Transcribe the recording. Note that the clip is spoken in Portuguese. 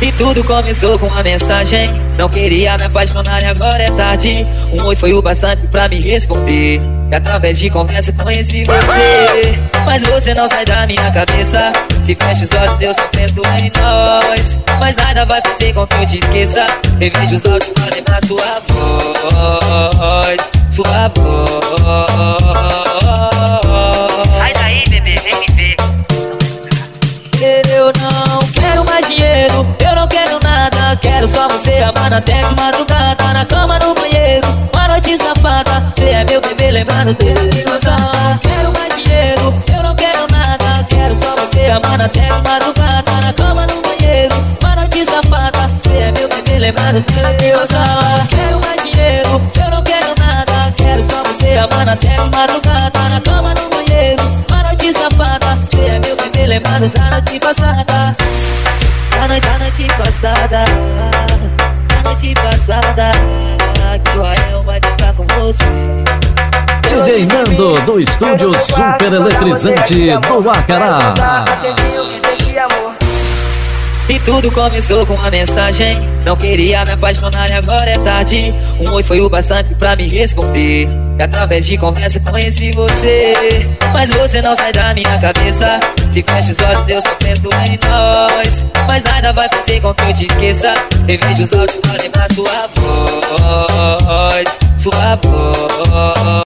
E tudo começou com uma mensagem. Não queria me apaixonar e agora é tarde. Um oi foi o bastante pra me responder. E através de conversa conheci você Mas você não sai da minha cabeça. Se fecha os olhos eu só penso em nós Mas nada vai fazer com que eu te esqueça Revejo os áudios pra lembrar sua voz Sua voz Sai daí, bebê, vem me ver. Eu não quero mais dinheiro, eu não quero nada. Quero só você amar até de madrugada. Na cama, no banheiro, uma noite safada. Você é meu bebê, lembrando dele gozar. Quero mais dinheiro, eu não quero nada. Quero só você amar até de madrugada. Lembrando dele gozar. Quero mais dinheiro, eu não quero nada. Quero só você amar até de madrugada. Na cama, no banheiro, uma noite safada. Você é meu bebê, lembrando da noite passada. Da noite, da noite passada. Da noite passada. Que o Rael vai ficar com você. DJ Nando do estúdio super eletrizante do Acará. Tudo começou com uma mensagem. Não queria me apaixonar e agora é tarde. Um oi foi o bastante pra me responder. E através de conversa conheci você. Mas você não sai da minha cabeça. Se fecha os olhos eu só penso em nós. Mas nada vai fazer com que eu te esqueça. Revejo os áudios pra lembrar sua voz. Sua voz